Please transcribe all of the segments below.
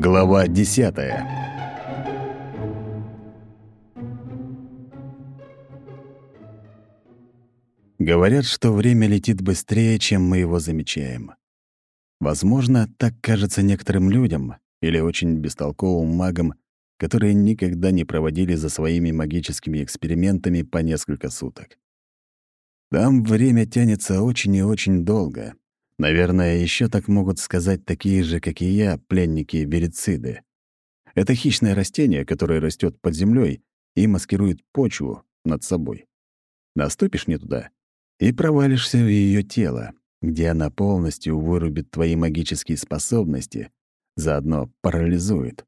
Глава десятая Говорят, что время летит быстрее, чем мы его замечаем. Возможно, так кажется некоторым людям или очень бестолковым магам, которые никогда не проводили за своими магическими экспериментами по несколько суток. Там время тянется очень и очень долго. Наверное, еще так могут сказать такие же, как и я, пленники верициды. Это хищное растение, которое растет под землей и маскирует почву над собой. Наступишь не туда и провалишься в ее тело, где она полностью вырубит твои магические способности, заодно парализует.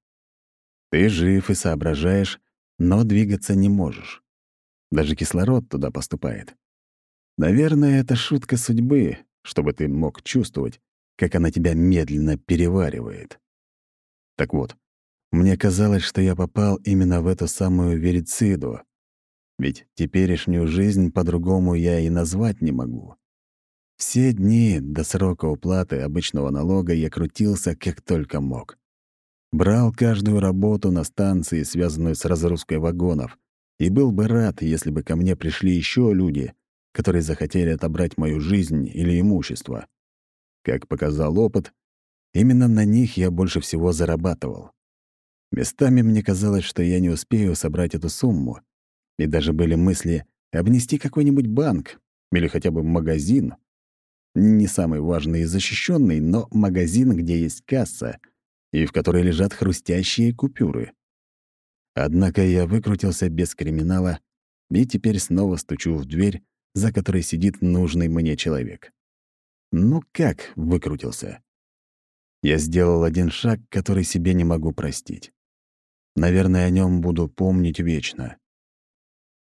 Ты жив и соображаешь, но двигаться не можешь. Даже кислород туда поступает. Наверное, это шутка судьбы, чтобы ты мог чувствовать, как она тебя медленно переваривает. Так вот, мне казалось, что я попал именно в эту самую верициду, ведь теперешнюю жизнь по-другому я и назвать не могу. Все дни до срока уплаты обычного налога я крутился как только мог. Брал каждую работу на станции, связанную с разгрузкой вагонов, и был бы рад, если бы ко мне пришли еще люди, которые захотели отобрать мою жизнь или имущество. Как показал опыт, именно на них я больше всего зарабатывал. Местами мне казалось, что я не успею собрать эту сумму, и даже были мысли обнести какой-нибудь банк или хотя бы магазин. Не самый важный и защищенный, но магазин, где есть касса — и в которой лежат хрустящие купюры. Однако я выкрутился без криминала и теперь снова стучу в дверь, за которой сидит нужный мне человек. Ну как выкрутился? Я сделал один шаг, который себе не могу простить. Наверное, о нем буду помнить вечно.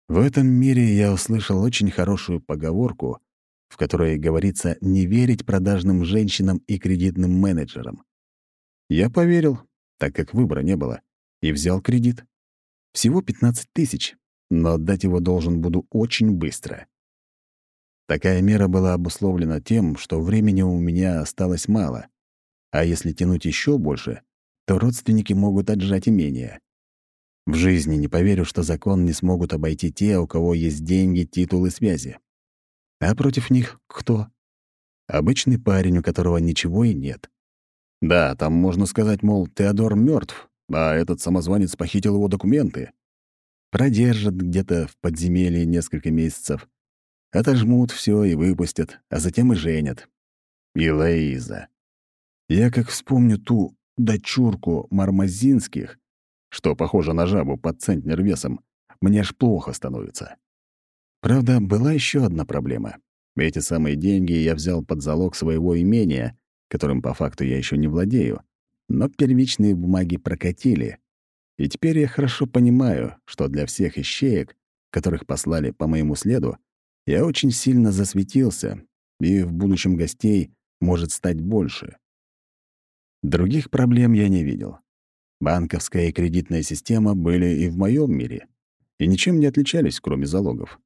В этом мире я услышал очень хорошую поговорку, в которой говорится не верить продажным женщинам и кредитным менеджерам. Я поверил, так как выбора не было, и взял кредит. Всего 15 тысяч, но отдать его должен буду очень быстро. Такая мера была обусловлена тем, что времени у меня осталось мало, а если тянуть еще больше, то родственники могут отжать имение. В жизни не поверю, что закон не смогут обойти те, у кого есть деньги, титулы, связи. А против них кто? Обычный парень, у которого ничего и нет. Да, там можно сказать, мол, Теодор мертв, а этот самозванец похитил его документы. Продержат где-то в подземелье несколько месяцев, отожмут все и выпустят, а затем и женят. И Лоиза. Я как вспомню ту дочурку Мармазинских, что похожа на жабу под центнер весом, мне аж плохо становится. Правда, была еще одна проблема. Эти самые деньги я взял под залог своего имения, которым по факту я еще не владею, но первичные бумаги прокатили. И теперь я хорошо понимаю, что для всех ищеек, которых послали по моему следу, я очень сильно засветился, и в будущем гостей может стать больше. Других проблем я не видел. Банковская и кредитная система были и в моем мире, и ничем не отличались, кроме залогов.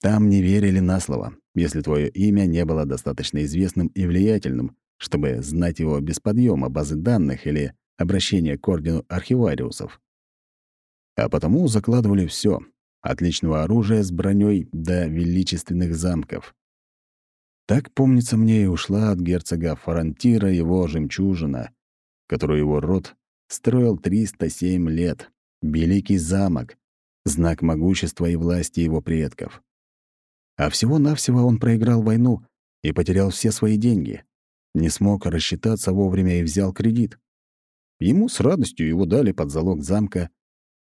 Там не верили на слово, если твое имя не было достаточно известным и влиятельным, чтобы знать его без подъема базы данных или обращения к ордену архивариусов. А потому закладывали все от личного оружия с броней до величественных замков. Так, помнится мне, и ушла от герцога Фарантира его жемчужина, которую его род строил 307 лет, великий замок, знак могущества и власти его предков. А всего-навсего он проиграл войну и потерял все свои деньги не смог рассчитаться вовремя и взял кредит. Ему с радостью его дали под залог замка,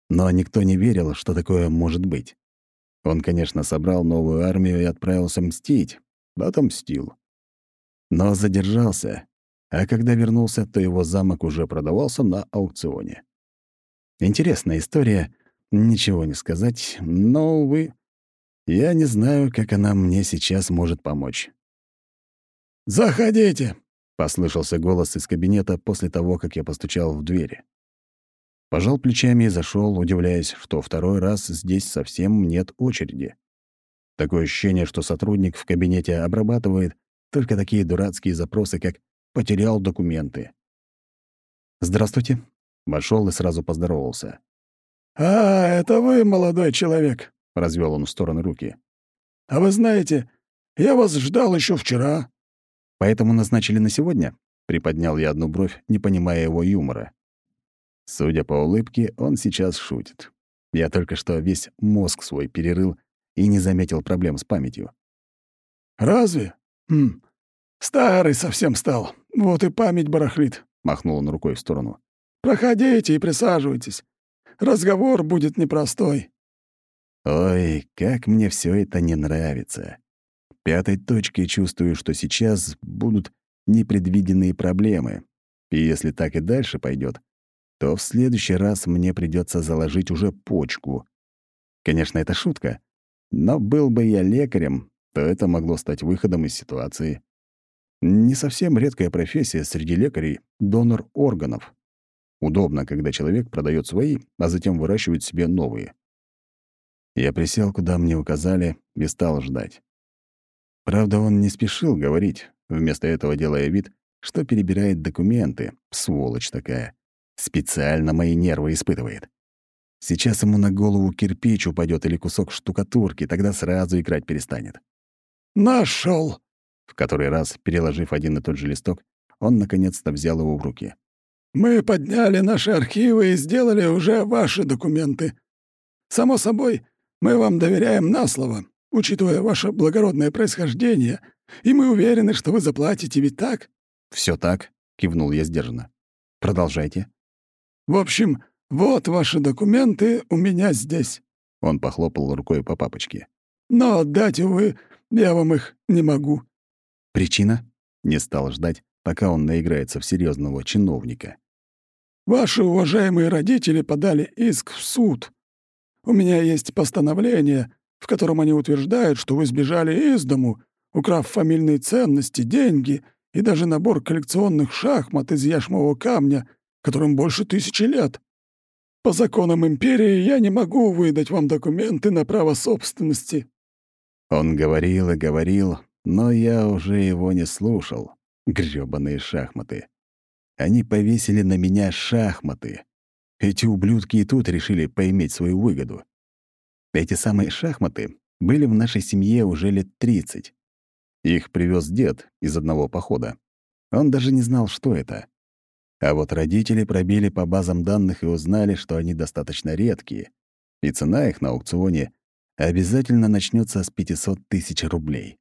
но никто не верил, что такое может быть. Он, конечно, собрал новую армию и отправился мстить, отомстил. Но задержался, а когда вернулся, то его замок уже продавался на аукционе. Интересная история, ничего не сказать, но, увы, я не знаю, как она мне сейчас может помочь. «Заходите!» — послышался голос из кабинета после того, как я постучал в двери. Пожал плечами и зашел, удивляясь, что второй раз здесь совсем нет очереди. Такое ощущение, что сотрудник в кабинете обрабатывает только такие дурацкие запросы, как «потерял документы». «Здравствуйте», Вошел и сразу поздоровался. «А, это вы, молодой человек», — развел он в стороны руки. «А вы знаете, я вас ждал еще вчера». «Поэтому назначили на сегодня?» — приподнял я одну бровь, не понимая его юмора. Судя по улыбке, он сейчас шутит. Я только что весь мозг свой перерыл и не заметил проблем с памятью. «Разве? Хм. Старый совсем стал. Вот и память барахлит», — махнул он рукой в сторону. «Проходите и присаживайтесь. Разговор будет непростой». Ой, как мне все это не нравится. Пятой точкой чувствую, что сейчас будут непредвиденные проблемы. И если так и дальше пойдет, то в следующий раз мне придется заложить уже почку. Конечно, это шутка, но был бы я лекарем, то это могло стать выходом из ситуации. Не совсем редкая профессия среди лекарей — донор органов. Удобно, когда человек продает свои, а затем выращивает себе новые. Я присел, куда мне указали, и стал ждать. Правда, он не спешил говорить, вместо этого делая вид, что перебирает документы, сволочь такая. Специально мои нервы испытывает. Сейчас ему на голову кирпич упадет или кусок штукатурки, тогда сразу играть перестанет. Нашел! В который раз, переложив один и тот же листок, он наконец-то взял его в руки. «Мы подняли наши архивы и сделали уже ваши документы. Само собой, мы вам доверяем на слово, учитывая ваше благородное происхождение, и мы уверены, что вы заплатите, ведь так?» Все так», — кивнул я сдержанно. «Продолжайте». «В общем, вот ваши документы у меня здесь». Он похлопал рукой по папочке. «Но отдать, увы, я вам их не могу». «Причина?» Не стал ждать, пока он наиграется в серьезного чиновника. «Ваши уважаемые родители подали иск в суд. У меня есть постановление, в котором они утверждают, что вы сбежали из дому, украв фамильные ценности, деньги и даже набор коллекционных шахмат из яшмового камня, которым больше тысячи лет. По законам империи я не могу выдать вам документы на право собственности». Он говорил и говорил, но я уже его не слушал. Грёбаные шахматы. Они повесили на меня шахматы. Эти ублюдки и тут решили поиметь свою выгоду. Эти самые шахматы были в нашей семье уже лет 30. Их привез дед из одного похода. Он даже не знал, что это. А вот родители пробили по базам данных и узнали, что они достаточно редкие, и цена их на аукционе обязательно начнется с 500 тысяч рублей.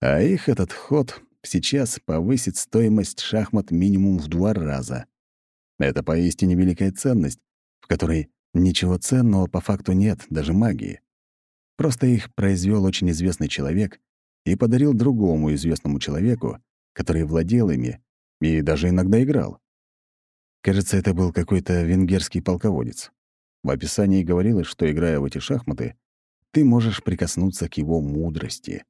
А их этот ход сейчас повысит стоимость шахмат минимум в два раза. Это поистине великая ценность, в которой ничего ценного по факту нет, даже магии. Просто их произвел очень известный человек и подарил другому известному человеку, который владел ими и даже иногда играл. Кажется, это был какой-то венгерский полководец. В описании говорилось, что, играя в эти шахматы, ты можешь прикоснуться к его мудрости.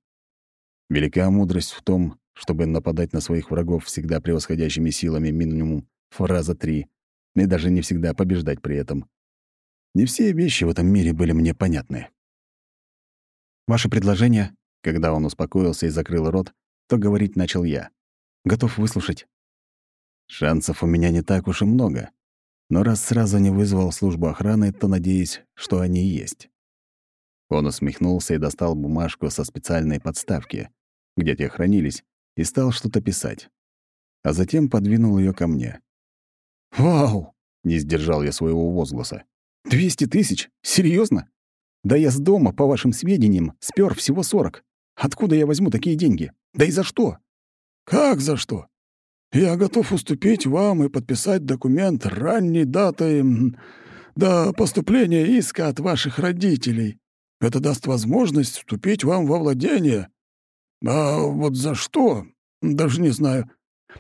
Велика мудрость в том, чтобы нападать на своих врагов всегда превосходящими силами минимум в раза три, и даже не всегда побеждать при этом. Не все вещи в этом мире были мне понятны. «Ваше предложение?» Когда он успокоился и закрыл рот, то говорить начал я. «Готов выслушать». Шансов у меня не так уж и много. Но раз сразу не вызвал службу охраны, то надеюсь, что они есть. Он усмехнулся и достал бумажку со специальной подставки, где те хранились, и стал что-то писать. А затем подвинул ее ко мне. «Вау!» — не сдержал я своего возгласа. «Двести тысяч? Серьезно? Да я с дома, по вашим сведениям, спер всего сорок. Откуда я возьму такие деньги? Да и за что?» «Как за что? Я готов уступить вам и подписать документ ранней датой до поступления иска от ваших родителей. Это даст возможность вступить вам во владение. А вот за что? Даже не знаю.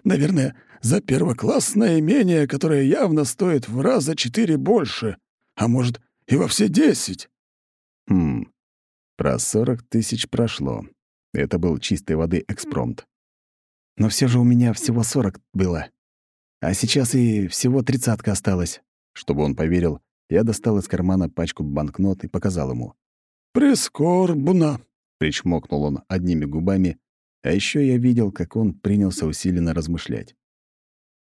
Наверное, за первоклассное имение, которое явно стоит в раза четыре больше, а может, и во все десять. Хм, про сорок тысяч прошло. Это был чистой воды экспромт. Но все же у меня всего сорок было. А сейчас и всего тридцатка осталось. Чтобы он поверил, я достал из кармана пачку банкнот и показал ему. «Прискорбно», — причмокнул он одними губами, а еще я видел, как он принялся усиленно размышлять.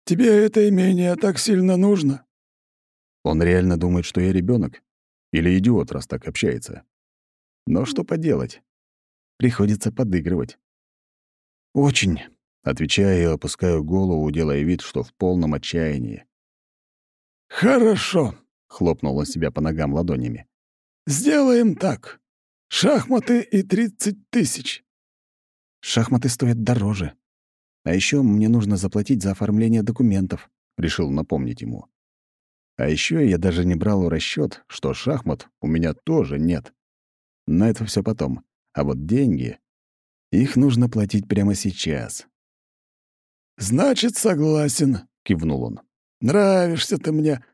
тебе это имение так сильно нужно?» Он реально думает, что я ребенок Или идиот, раз так общается. Но что поделать? Приходится подыгрывать. «Очень», — отвечаю и опускаю голову, делая вид, что в полном отчаянии. «Хорошо», — хлопнул он себя по ногам ладонями. «Сделаем так. Шахматы и тридцать тысяч». «Шахматы стоят дороже. А еще мне нужно заплатить за оформление документов», — решил напомнить ему. А еще я даже не брал в расчет, что шахмат у меня тоже нет. Но это все потом. А вот деньги... Их нужно платить прямо сейчас. «Значит, согласен», — кивнул он. «Нравишься ты мне.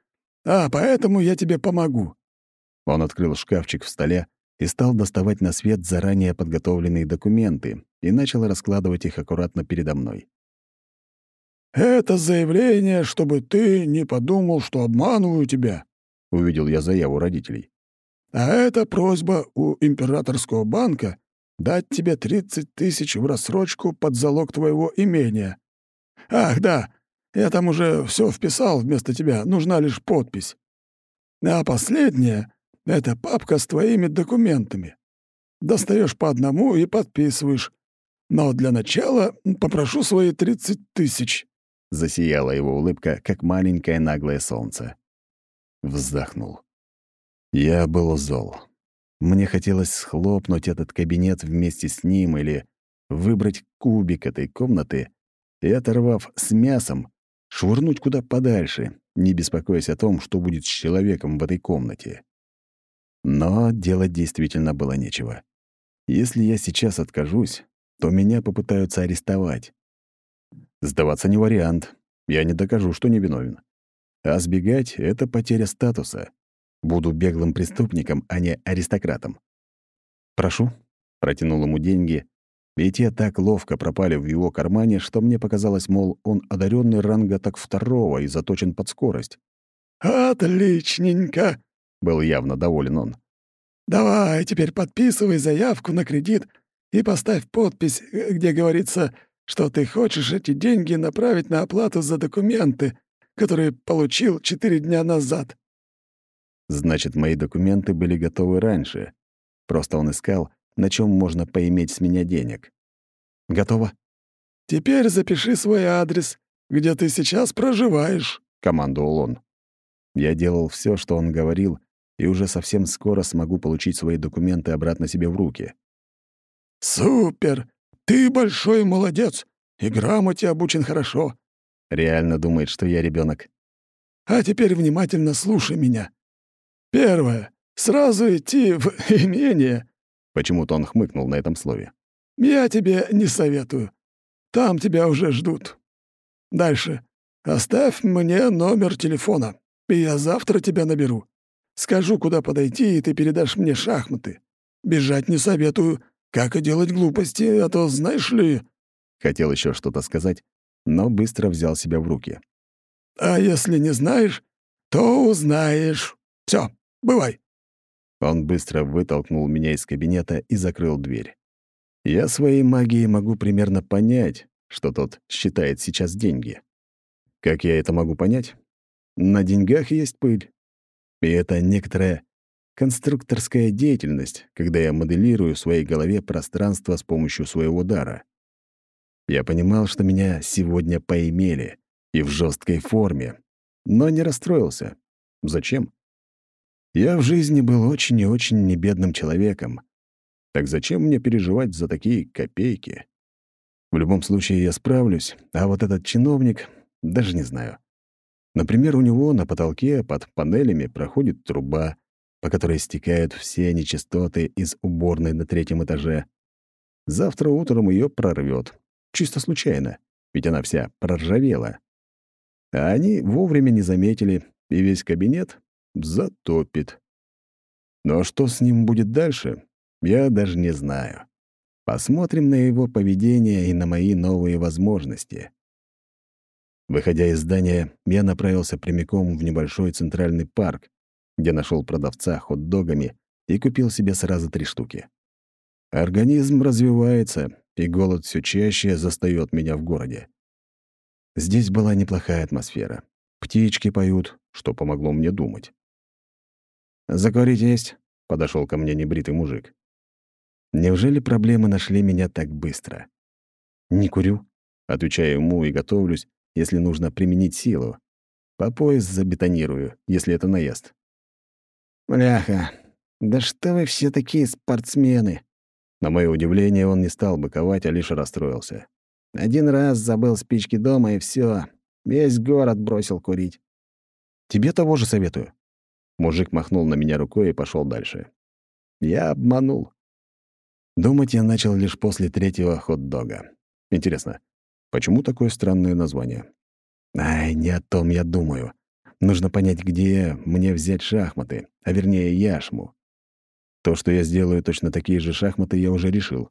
А, поэтому я тебе помогу». Он открыл шкафчик в столе и стал доставать на свет заранее подготовленные документы и начал раскладывать их аккуратно передо мной. «Это заявление, чтобы ты не подумал, что обманываю тебя», — увидел я заяву родителей. «А это просьба у императорского банка дать тебе 30 тысяч в рассрочку под залог твоего имения. Ах, да, я там уже все вписал вместо тебя, нужна лишь подпись. А последнее — это папка с твоими документами. Достаешь по одному и подписываешь. Но для начала попрошу свои 30 тысяч». Засияла его улыбка, как маленькое наглое солнце. Вздохнул. Я был зол. Мне хотелось схлопнуть этот кабинет вместе с ним или выбрать кубик этой комнаты и, оторвав с мясом, швырнуть куда подальше, не беспокоясь о том, что будет с человеком в этой комнате. Но делать действительно было нечего. Если я сейчас откажусь, то меня попытаются арестовать. Сдаваться не вариант. Я не докажу, что не виновен. А сбегать — это потеря статуса. Буду беглым преступником, а не аристократом. «Прошу», — протянул ему деньги, и те так ловко пропали в его кармане, что мне показалось, мол, он одаренный ранга так второго и заточен под скорость. «Отличненько!» — был явно доволен он. «Давай теперь подписывай заявку на кредит и поставь подпись, э, где говорится что ты хочешь эти деньги направить на оплату за документы, которые получил четыре дня назад». Значит, мои документы были готовы раньше. Просто он искал, на чем можно поиметь с меня денег. «Готово?» «Теперь запиши свой адрес, где ты сейчас проживаешь», — командовал он. Я делал все, что он говорил, и уже совсем скоро смогу получить свои документы обратно себе в руки. «Супер! Ты большой молодец, и грамоте обучен хорошо. Реально думает, что я ребенок. А теперь внимательно слушай меня. Первое. Сразу идти в имение. Почему-то он хмыкнул на этом слове. Я тебе не советую. Там тебя уже ждут. Дальше. Оставь мне номер телефона, и я завтра тебя наберу. Скажу, куда подойти, и ты передашь мне шахматы. Бежать не советую, как и делать глупости, а то, знаешь ли...» Хотел еще что-то сказать, но быстро взял себя в руки. «А если не знаешь, то узнаешь. Все, бывай». Он быстро вытолкнул меня из кабинета и закрыл дверь. Я своей магией могу примерно понять, что тот считает сейчас деньги. Как я это могу понять? На деньгах есть пыль. И это некоторая конструкторская деятельность, когда я моделирую в своей голове пространство с помощью своего дара. Я понимал, что меня сегодня поимели, и в жесткой форме, но не расстроился. Зачем? Я в жизни был очень и очень небедным человеком. Так зачем мне переживать за такие копейки? В любом случае я справлюсь, а вот этот чиновник даже не знаю. Например, у него на потолке под панелями проходит труба, по которой стекают все нечистоты из уборной на третьем этаже. Завтра утром ее прорвет. Чисто случайно, ведь она вся проржавела. А они вовремя не заметили, и весь кабинет затопит. Но что с ним будет дальше, я даже не знаю. Посмотрим на его поведение и на мои новые возможности. Выходя из здания, я направился прямиком в небольшой центральный парк, где нашел продавца хот-догами и купил себе сразу три штуки. Организм развивается, и голод все чаще застаёт меня в городе. Здесь была неплохая атмосфера. Птички поют, что помогло мне думать. «Закурить есть?» — подошел ко мне небритый мужик. Неужели проблемы нашли меня так быстро? «Не курю», — отвечаю ему и готовлюсь, если нужно применить силу. По пояс забетонирую, если это наезд. «Бляха, да что вы все такие спортсмены!» На мое удивление, он не стал быковать, а лишь расстроился. Один раз забыл спички дома, и все. Весь город бросил курить. «Тебе того же советую». Мужик махнул на меня рукой и пошел дальше. Я обманул. Думать я начал лишь после третьего хот-дога. Интересно, почему такое странное название? Ай, не о том я думаю. Нужно понять, где мне взять шахматы, а вернее яшму. То, что я сделаю точно такие же шахматы, я уже решил.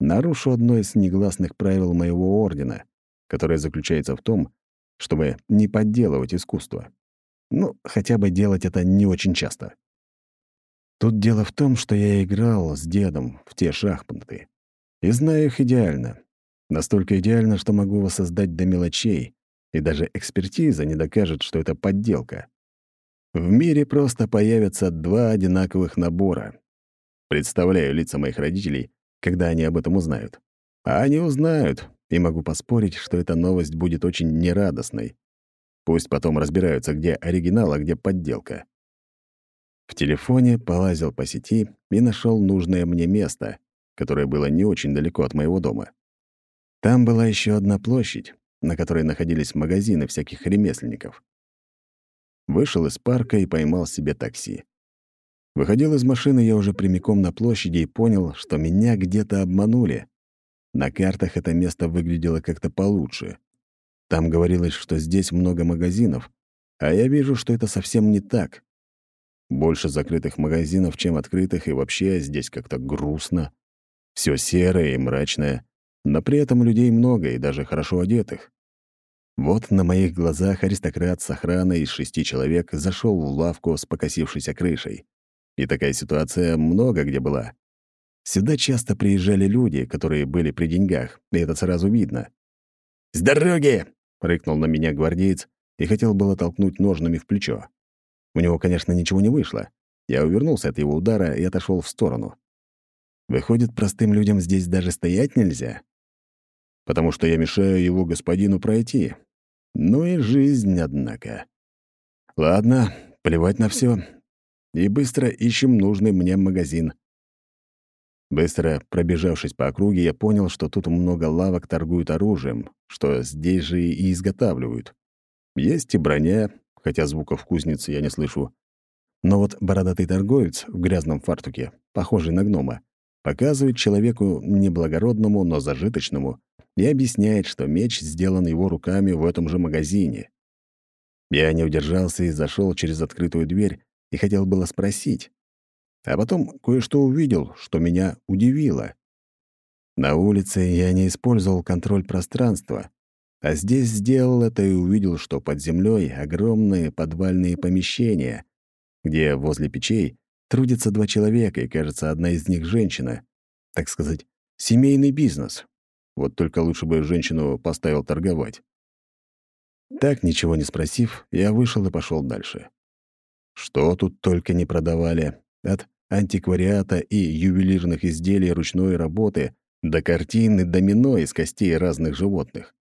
Нарушу одно из негласных правил моего ордена, которое заключается в том, чтобы не подделывать искусство. Ну, хотя бы делать это не очень часто. Тут дело в том, что я играл с дедом в те шахматы. И знаю их идеально. Настолько идеально, что могу воссоздать до мелочей, и даже экспертиза не докажет, что это подделка. В мире просто появятся два одинаковых набора. Представляю лица моих родителей, когда они об этом узнают. А они узнают, и могу поспорить, что эта новость будет очень нерадостной. Пусть потом разбираются, где оригинал, а где подделка. В телефоне полазил по сети и нашел нужное мне место, которое было не очень далеко от моего дома. Там была еще одна площадь, на которой находились магазины всяких ремесленников. Вышел из парка и поймал себе такси. Выходил из машины я уже прямиком на площади и понял, что меня где-то обманули. На картах это место выглядело как-то получше. Там говорилось, что здесь много магазинов, а я вижу, что это совсем не так. Больше закрытых магазинов, чем открытых, и вообще здесь как-то грустно. Все серое и мрачное, но при этом людей много и даже хорошо одетых. Вот на моих глазах аристократ с охраной из шести человек зашел в лавку с покосившейся крышей. И такая ситуация много где была. Сюда часто приезжали люди, которые были при деньгах, и это сразу видно. «С дороги!» — рыкнул на меня гвардеец и хотел было толкнуть ножными в плечо. У него, конечно, ничего не вышло. Я увернулся от его удара и отошел в сторону. Выходит, простым людям здесь даже стоять нельзя? Потому что я мешаю его господину пройти. Ну и жизнь, однако. Ладно, плевать на все. И быстро ищем нужный мне магазин. Быстро пробежавшись по округе, я понял, что тут много лавок торгуют оружием, что здесь же и изготавливают. Есть и броня, хотя звуков кузницы я не слышу. Но вот бородатый торговец в грязном фартуке, похожий на гнома, показывает человеку неблагородному, но зажиточному, и объясняет, что меч сделан его руками в этом же магазине. Я не удержался и зашел через открытую дверь и хотел было спросить. А потом кое-что увидел, что меня удивило. На улице я не использовал контроль пространства, а здесь сделал это и увидел, что под землей огромные подвальные помещения, где возле печей трудятся два человека, и, кажется, одна из них — женщина. Так сказать, семейный бизнес. Вот только лучше бы женщину поставил торговать. Так, ничего не спросив, я вышел и пошел дальше. Что тут только не продавали. От антиквариата и ювелирных изделий ручной работы до картин и домино из костей разных животных.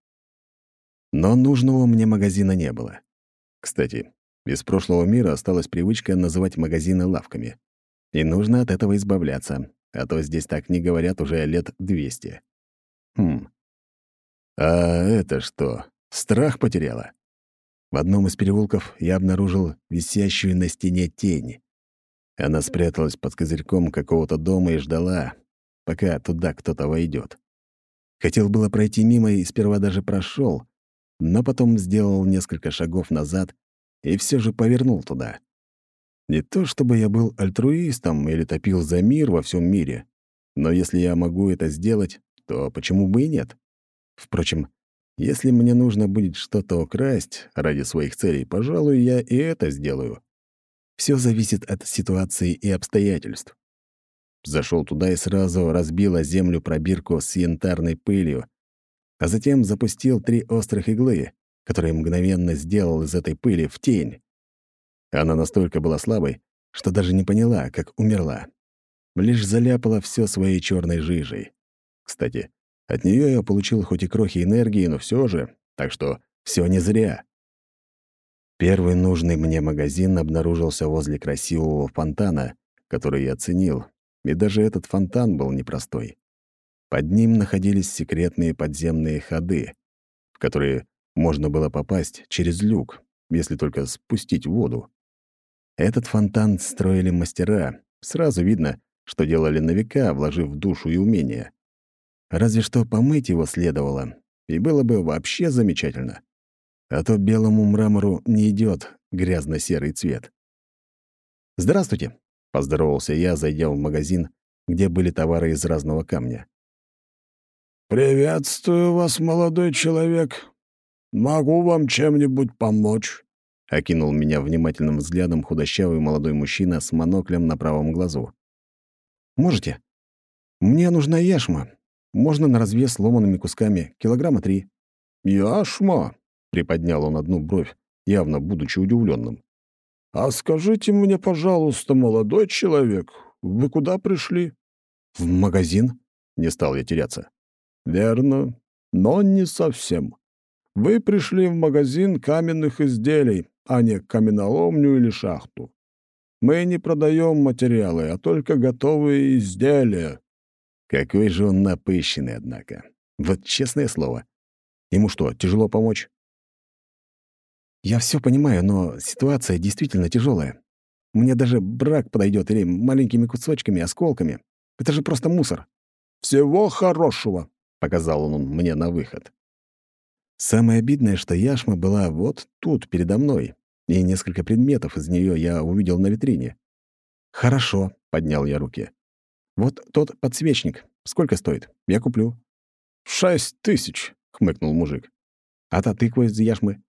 Но нужного мне магазина не было. Кстати, из прошлого мира осталась привычка называть магазины лавками. И нужно от этого избавляться, а то здесь так не говорят уже лет двести. Хм. А это что, страх потеряла? В одном из переулков я обнаружил висящую на стене тень. Она спряталась под козырьком какого-то дома и ждала, пока туда кто-то войдет. Хотел было пройти мимо и сперва даже прошел, но потом сделал несколько шагов назад и все же повернул туда. Не то чтобы я был альтруистом или топил за мир во всем мире, но если я могу это сделать, то почему бы и нет? Впрочем, если мне нужно будет что-то украсть ради своих целей, пожалуй, я и это сделаю. Все зависит от ситуации и обстоятельств. Зашел туда и сразу разбил о землю пробирку с янтарной пылью, а затем запустил три острых иглы, который мгновенно сделал из этой пыли в тень. Она настолько была слабой, что даже не поняла, как умерла. Лишь заляпала все своей черной жижей. Кстати, от нее я получил хоть и крохи энергии, но все же, так что все не зря. Первый нужный мне магазин обнаружился возле красивого фонтана, который я оценил, и даже этот фонтан был непростой. Под ним находились секретные подземные ходы, в которые можно было попасть через люк, если только спустить воду. Этот фонтан строили мастера. Сразу видно, что делали на века, вложив душу и умения. Разве что помыть его следовало, и было бы вообще замечательно. А то белому мрамору не идет грязно-серый цвет. «Здравствуйте», — поздоровался я, зайдя в магазин, где были товары из разного камня. «Приветствую вас, молодой человек. Могу вам чем-нибудь помочь?» — окинул меня внимательным взглядом худощавый молодой мужчина с моноклем на правом глазу. «Можете? Мне нужна яшма. Можно на развес сломанными кусками, килограмма три». «Яшма?» — приподнял он одну бровь, явно будучи удивленным. «А скажите мне, пожалуйста, молодой человек, вы куда пришли?» «В магазин?» — не стал я теряться. «Верно, но не совсем. Вы пришли в магазин каменных изделий, а не каменоломню или шахту. Мы не продаем материалы, а только готовые изделия». Какой же он напыщенный, однако. Вот честное слово. Ему что, тяжело помочь? Я все понимаю, но ситуация действительно тяжелая. Мне даже брак подойдет или маленькими кусочками, осколками. Это же просто мусор. Всего хорошего, показал он мне на выход. Самое обидное, что яшма была вот тут, передо мной, и несколько предметов из нее я увидел на витрине. «Хорошо», — поднял я руки. «Вот тот подсвечник. Сколько стоит? Я куплю». «Шесть тысяч», — хмыкнул мужик. «А та тыква из яшмы?»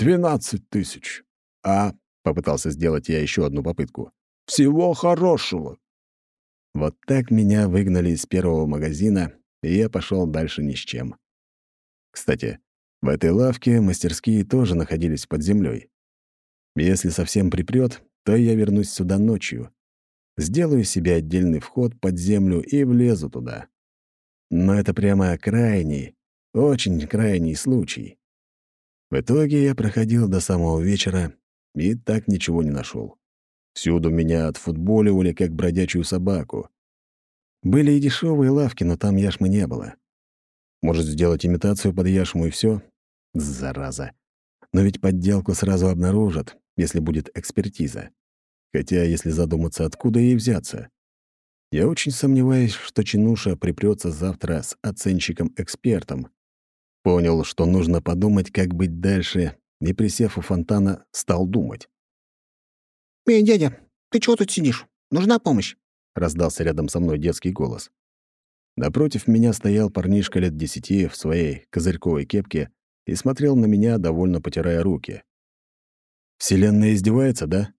«Двенадцать тысяч». «А?» — попытался сделать я еще одну попытку. «Всего хорошего». Вот так меня выгнали из первого магазина, и я пошел дальше ни с чем. Кстати, в этой лавке мастерские тоже находились под землей. Если совсем припрет, то я вернусь сюда ночью. Сделаю себе отдельный вход под землю и влезу туда. Но это прямо крайний, очень крайний случай. В итоге я проходил до самого вечера и так ничего не нашел. Всюду меня отфутболивали, как бродячую собаку. Были и дешевые лавки, но там яшмы не было. Может, сделать имитацию под яшму и все? Зараза. Но ведь подделку сразу обнаружат, если будет экспертиза. Хотя, если задуматься, откуда ей взяться? Я очень сомневаюсь, что Чинуша припрется завтра с оценщиком-экспертом. Понял, что нужно подумать, как быть дальше, и, присев у фонтана, стал думать. «Эй, дядя, ты чего тут сидишь? Нужна помощь?» — раздался рядом со мной детский голос. Напротив меня стоял парнишка лет десяти в своей козырьковой кепке и смотрел на меня, довольно потирая руки. «Вселенная издевается, да?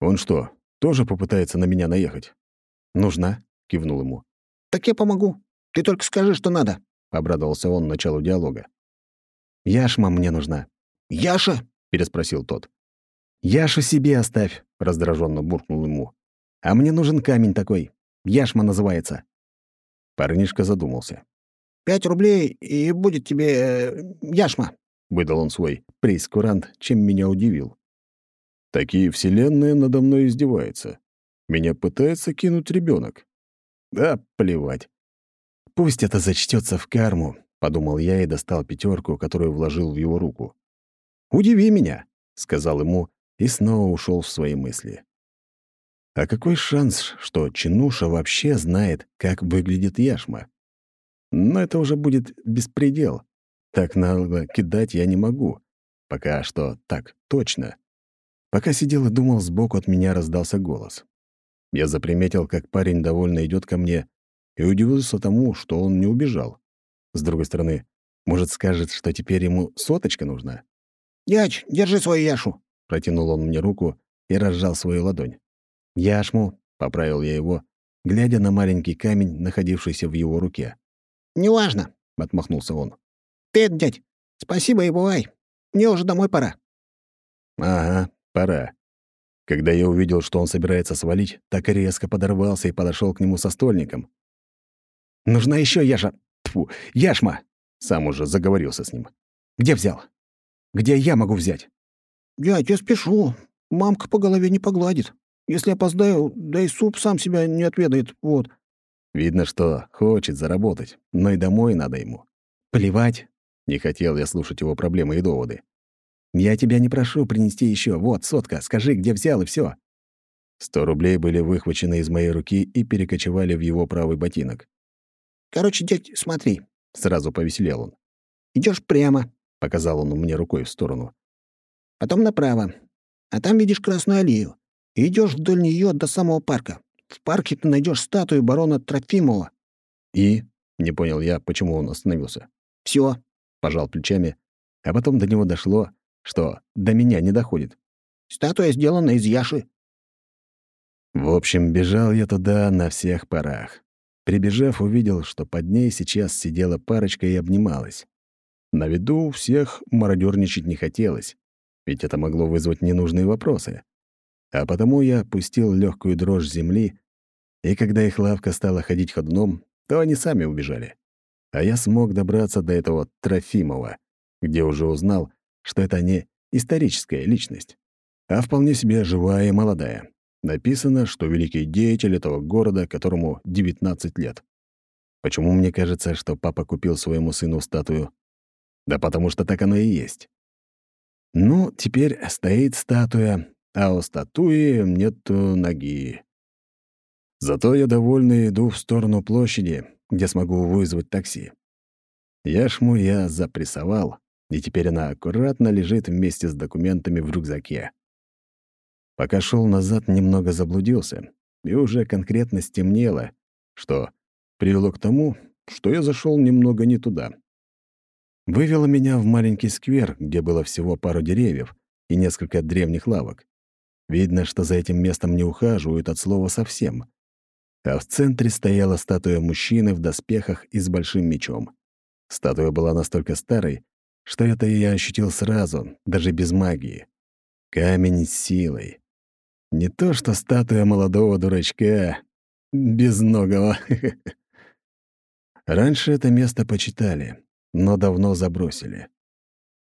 Он что, тоже попытается на меня наехать?» «Нужна», — кивнул ему. «Так я помогу. Ты только скажи, что надо», — обрадовался он началу диалога. «Яшма мне нужна». «Яша?» — переспросил тот. «Яшу себе оставь», — раздраженно буркнул ему. А мне нужен камень такой. Яшма называется». Парнишка задумался. «Пять рублей, и будет тебе э, яшма», — выдал он свой прейскурант, чем меня удивил. «Такие вселенные надо мной издеваются. Меня пытается кинуть ребенок. Да, плевать. Пусть это зачтется в карму», — подумал я и достал пятерку, которую вложил в его руку. «Удиви меня», — сказал ему и снова ушел в свои мысли. А какой шанс, что Чинуша вообще знает, как выглядит яшма? Но это уже будет беспредел. Так нагло кидать я не могу. Пока что так точно. Пока сидел и думал, сбоку от меня раздался голос. Я заприметил, как парень довольно идет ко мне, и удивился тому, что он не убежал. С другой стороны, может, скажет, что теперь ему соточка нужна? «Дядь, держи свою яшу!» Протянул он мне руку и разжал свою ладонь. «Яшму», — поправил я его, глядя на маленький камень, находившийся в его руке. «Неважно», — отмахнулся он. «Ты, дядь, спасибо и бывай. Мне уже домой пора». «Ага, пора». Когда я увидел, что он собирается свалить, так резко подорвался и подошел к нему со стольником. «Нужна еще яша... Тьфу, яшма!» Сам уже заговорился с ним. «Где взял? Где я могу взять?» «Дядь, я спешу. Мамка по голове не погладит. Если опоздаю, да и суп сам себя не отведает, вот». Видно, что хочет заработать, но и домой надо ему. Плевать. Не хотел я слушать его проблемы и доводы. Я тебя не прошу принести еще. Вот, сотка, скажи, где взял, и все. Сто рублей были выхвачены из моей руки и перекочевали в его правый ботинок. «Короче, дядь, смотри», — сразу повеселел он. Идешь прямо», — показал он мне рукой в сторону. «потом направо. А там видишь Красную аллею. Идешь вдоль нее до самого парка. В парке ты найдешь статую барона Трофимова». «И?» — не понял я, почему он остановился. Все, Пожал плечами, а потом до него дошло, что до меня не доходит. Статуя сделана из яши. В общем, бежал я туда на всех парах. Прибежав, увидел, что под ней сейчас сидела парочка и обнималась. На виду у всех мародерничать не хотелось, ведь это могло вызвать ненужные вопросы. А потому я пустил легкую дрожь земли, и когда их лавка стала ходить ходуном, то они сами убежали. А я смог добраться до этого Трофимова, где уже узнал, что это не историческая личность, а вполне себе живая и молодая. Написано, что великий деятель этого города, которому 19 лет. Почему мне кажется, что папа купил своему сыну статую? Да потому что так оно и есть. Ну, теперь стоит статуя, а у статуи нет ноги. Зато я довольно иду в сторону площади, где смогу вызвать такси. Яшму я запрессовал, и теперь она аккуратно лежит вместе с документами в рюкзаке. Пока шел назад, немного заблудился, и уже конкретно стемнело, что привело к тому, что я зашел немного не туда. Вывело меня в маленький сквер, где было всего пару деревьев и несколько древних лавок. Видно, что за этим местом не ухаживают от слова совсем. А в центре стояла статуя мужчины в доспехах и с большим мечом. Статуя была настолько старой, что это я ощутил сразу, даже без магии. Камень с силой. Не то что статуя молодого дурачка, безногого. Раньше это место почитали, но давно забросили.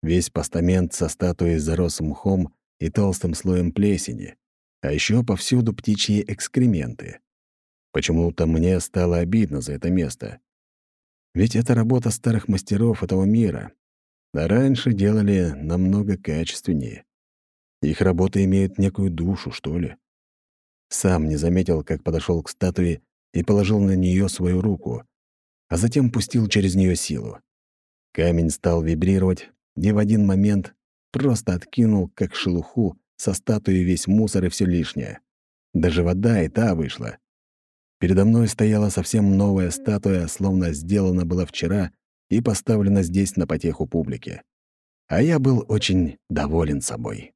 Весь постамент со статуей зарос мхом и толстым слоем плесени, а еще повсюду птичьи экскременты. Почему-то мне стало обидно за это место. Ведь это работа старых мастеров этого мира, а раньше делали намного качественнее. Их работы имеют некую душу, что ли. Сам не заметил, как подошел к статуе и положил на нее свою руку, а затем пустил через нее силу. Камень стал вибрировать, и в один момент просто откинул, как шелуху, со статуи весь мусор и все лишнее. Даже вода и та вышла. Передо мной стояла совсем новая статуя, словно сделана была вчера и поставлена здесь на потеху публики. А я был очень доволен собой.